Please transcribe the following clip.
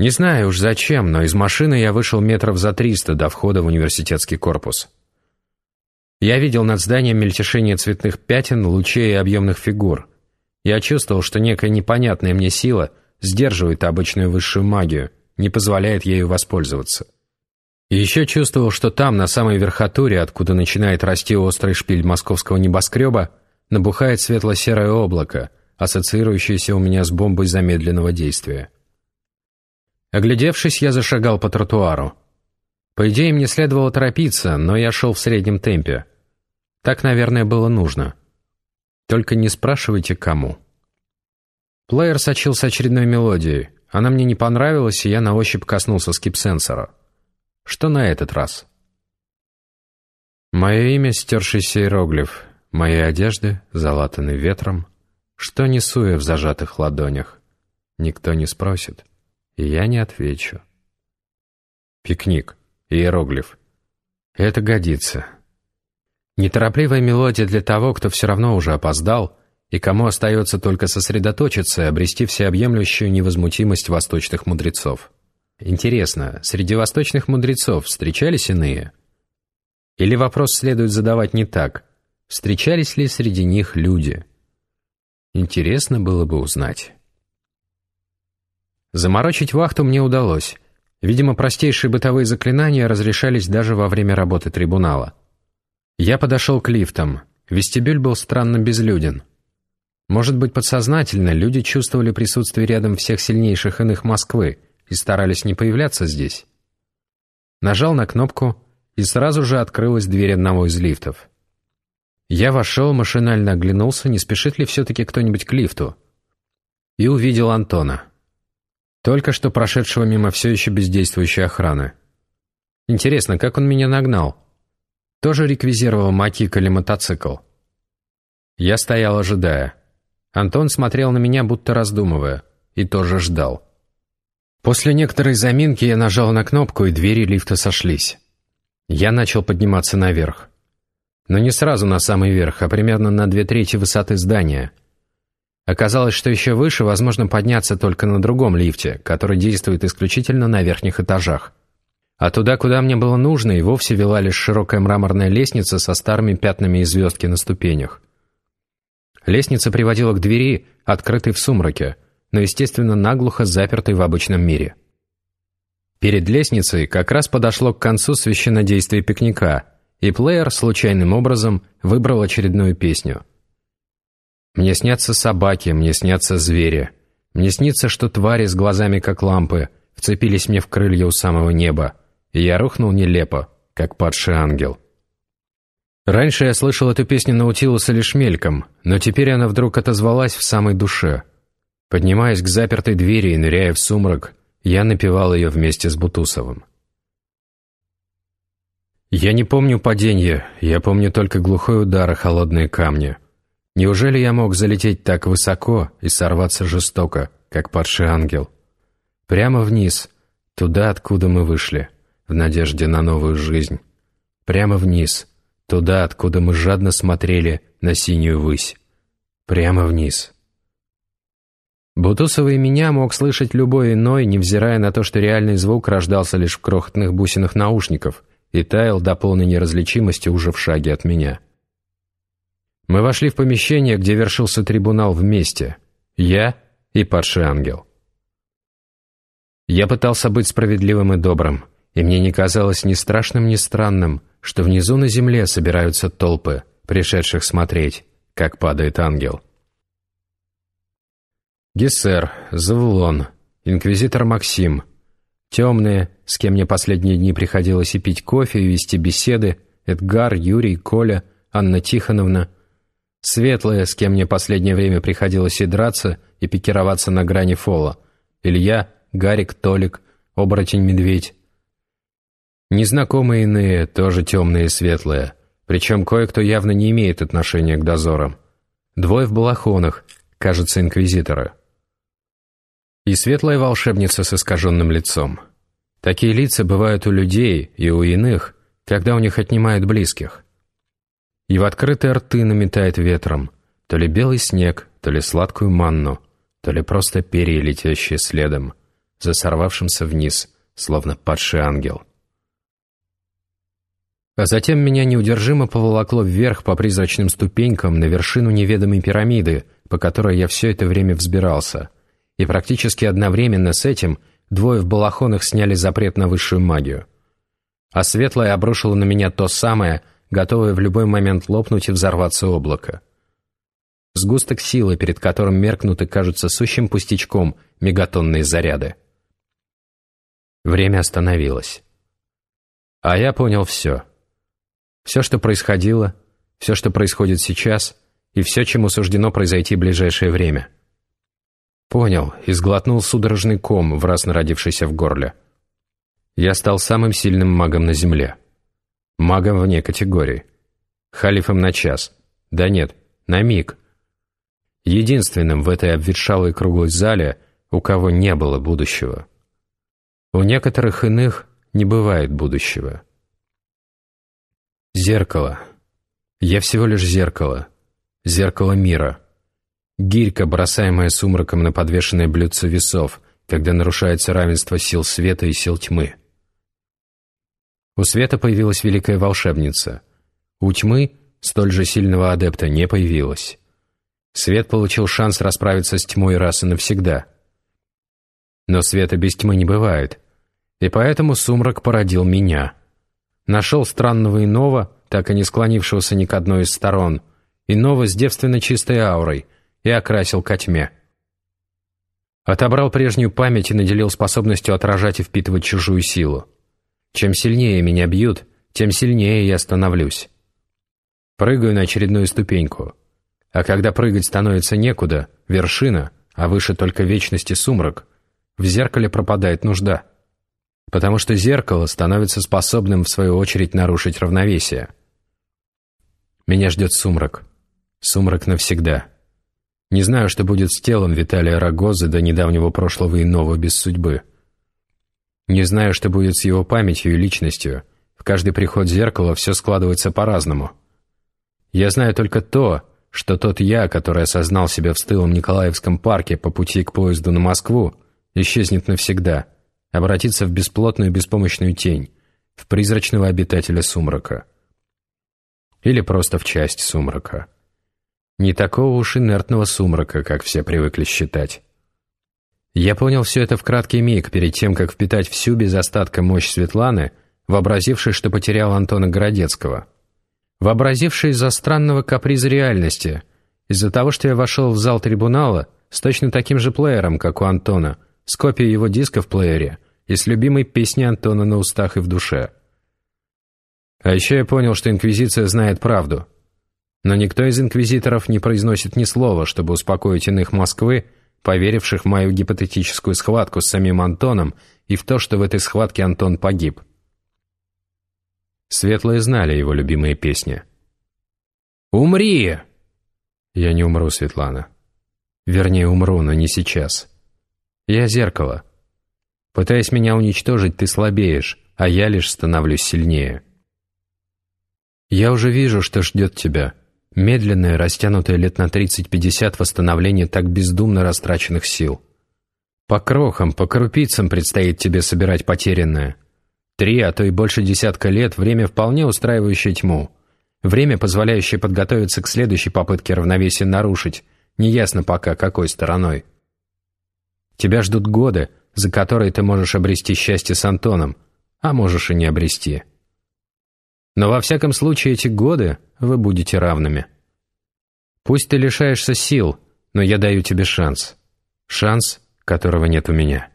Не знаю уж зачем, но из машины я вышел метров за триста до входа в университетский корпус. Я видел над зданием мельтешение цветных пятен, лучей и объемных фигур. Я чувствовал, что некая непонятная мне сила сдерживает обычную высшую магию, не позволяет ею воспользоваться. И еще чувствовал, что там, на самой верхотуре, откуда начинает расти острый шпиль московского небоскреба, набухает светло-серое облако, ассоциирующееся у меня с бомбой замедленного действия. Оглядевшись, я зашагал по тротуару. По идее, мне следовало торопиться, но я шел в среднем темпе. Так, наверное, было нужно. Только не спрашивайте, кому. Плеер сочился очередной мелодией. Она мне не понравилась, и я на ощупь коснулся скип-сенсора. Что на этот раз? Мое имя — стершийся иероглиф. Мои одежды залатаны ветром. Что несу я в зажатых ладонях? Никто не спросит, я не отвечу. Пикник. Иероглиф. Это годится. Неторопливая мелодия для того, кто все равно уже опоздал, и кому остается только сосредоточиться и обрести всеобъемлющую невозмутимость восточных мудрецов. Интересно, среди восточных мудрецов встречались иные? Или вопрос следует задавать не так. Встречались ли среди них люди? Интересно было бы узнать. Заморочить вахту мне удалось. Видимо, простейшие бытовые заклинания разрешались даже во время работы трибунала. Я подошел к лифтам. Вестибюль был странно безлюден. Может быть, подсознательно люди чувствовали присутствие рядом всех сильнейших иных Москвы и старались не появляться здесь. Нажал на кнопку, и сразу же открылась дверь одного из лифтов. Я вошел, машинально оглянулся, не спешит ли все-таки кто-нибудь к лифту. И увидел Антона. Только что прошедшего мимо все еще бездействующей охраны. Интересно, как он меня нагнал? Тоже реквизировал макик или мотоцикл. Я стоял, ожидая. Антон смотрел на меня, будто раздумывая, и тоже ждал. После некоторой заминки я нажал на кнопку, и двери лифта сошлись. Я начал подниматься наверх. Но не сразу на самый верх, а примерно на две трети высоты здания. Оказалось, что еще выше возможно подняться только на другом лифте, который действует исключительно на верхних этажах. А туда, куда мне было нужно, и вовсе вела лишь широкая мраморная лестница со старыми пятнами и звездки на ступенях. Лестница приводила к двери, открытой в сумраке, но, естественно, наглухо запертой в обычном мире. Перед лестницей как раз подошло к концу священнодействие пикника, и плеер случайным образом выбрал очередную песню. «Мне снятся собаки, мне снятся звери, мне снится, что твари с глазами как лампы вцепились мне в крылья у самого неба, и я рухнул нелепо, как падший ангел. Раньше я слышал эту песню Наутилуса лишь мельком, но теперь она вдруг отозвалась в самой душе. Поднимаясь к запертой двери и ныряя в сумрак, я напевал ее вместе с Бутусовым. Я не помню падения, я помню только глухой удар о холодные камни. Неужели я мог залететь так высоко и сорваться жестоко, как падший ангел? Прямо вниз, туда, откуда мы вышли в надежде на новую жизнь. Прямо вниз, туда, откуда мы жадно смотрели на синюю высь. Прямо вниз. Бутусова и меня мог слышать любой иной, невзирая на то, что реальный звук рождался лишь в крохотных бусинах наушников и таял до полной неразличимости уже в шаге от меня. Мы вошли в помещение, где вершился трибунал вместе. Я и падший ангел. Я пытался быть справедливым и добрым, и мне не казалось ни страшным, ни странным, что внизу на земле собираются толпы, пришедших смотреть, как падает ангел. Гессер, Завулон, инквизитор Максим, темные, с кем мне последние дни приходилось и пить кофе, и вести беседы, Эдгар, Юрий, Коля, Анна Тихоновна, светлые, с кем мне последнее время приходилось и драться, и пикироваться на грани фола, Илья, Гарик, Толик, оборотень-медведь, Незнакомые иные, тоже темные и светлые. Причем кое-кто явно не имеет отношения к дозорам. Двое в балахонах, кажется, инквизиторы. И светлая волшебница с искаженным лицом. Такие лица бывают у людей и у иных, когда у них отнимают близких. И в открытые рты наметает ветром, то ли белый снег, то ли сладкую манну, то ли просто перья, летящие следом. за сорвавшимся вниз, словно падший ангел. А затем меня неудержимо поволокло вверх по призрачным ступенькам на вершину неведомой пирамиды, по которой я все это время взбирался. И практически одновременно с этим двое в балахонах сняли запрет на высшую магию. А светлое обрушило на меня то самое, готовое в любой момент лопнуть и взорваться облако. Сгусток силы, перед которым меркнут и кажутся сущим пустячком мегатонные заряды. Время остановилось. А я понял все. Все, что происходило, все, что происходит сейчас, и все, чему суждено произойти в ближайшее время. Понял и сглотнул судорожный ком, в раз народившийся в горле. Я стал самым сильным магом на Земле. Магом вне категории. Халифом на час. Да нет, на миг. Единственным в этой обветшалой круглой зале, у кого не было будущего. У некоторых иных не бывает будущего. Зеркало. Я всего лишь зеркало. Зеркало мира. Гирька, бросаемая сумраком на подвешенное блюдце весов, когда нарушается равенство сил света и сил тьмы. У света появилась великая волшебница. У тьмы столь же сильного адепта не появилось. Свет получил шанс расправиться с тьмой раз и навсегда. Но света без тьмы не бывает, и поэтому сумрак породил меня — Нашел странного иного, так и не склонившегося ни к одной из сторон, иного с девственно чистой аурой, и окрасил ко тьме. Отобрал прежнюю память и наделил способностью отражать и впитывать чужую силу. Чем сильнее меня бьют, тем сильнее я становлюсь. Прыгаю на очередную ступеньку. А когда прыгать становится некуда, вершина, а выше только вечности сумрак, в зеркале пропадает нужда потому что зеркало становится способным, в свою очередь, нарушить равновесие. Меня ждет сумрак. Сумрак навсегда. Не знаю, что будет с телом Виталия Рогозы до недавнего прошлого иного без судьбы. Не знаю, что будет с его памятью и личностью. В каждый приход зеркала все складывается по-разному. Я знаю только то, что тот я, который осознал себя в стылом Николаевском парке по пути к поезду на Москву, исчезнет навсегда — обратиться в бесплотную беспомощную тень, в призрачного обитателя сумрака. Или просто в часть сумрака. Не такого уж инертного сумрака, как все привыкли считать. Я понял все это в краткий миг, перед тем, как впитать всю без остатка мощь Светланы, вообразившей, что потерял Антона Городецкого. Вообразивший из-за странного каприза реальности, из-за того, что я вошел в зал трибунала с точно таким же плеером, как у Антона — с копией его диска в плеере и с любимой песней Антона на устах и в душе. А еще я понял, что Инквизиция знает правду. Но никто из инквизиторов не произносит ни слова, чтобы успокоить иных Москвы, поверивших в мою гипотетическую схватку с самим Антоном и в то, что в этой схватке Антон погиб. Светлые знали его любимые песни. «Умри!» «Я не умру, Светлана. Вернее, умру, но не сейчас. Я зеркало. Пытаясь меня уничтожить, ты слабеешь, а я лишь становлюсь сильнее. Я уже вижу, что ждет тебя. Медленное, растянутое лет на 30-50 восстановление так бездумно растраченных сил. По крохам, по крупицам предстоит тебе собирать потерянное. Три, а то и больше десятка лет – время вполне устраивающее тьму. Время, позволяющее подготовиться к следующей попытке равновесия нарушить, неясно пока какой стороной. Тебя ждут годы, за которые ты можешь обрести счастье с Антоном, а можешь и не обрести. Но во всяком случае эти годы вы будете равными. Пусть ты лишаешься сил, но я даю тебе шанс. Шанс, которого нет у меня.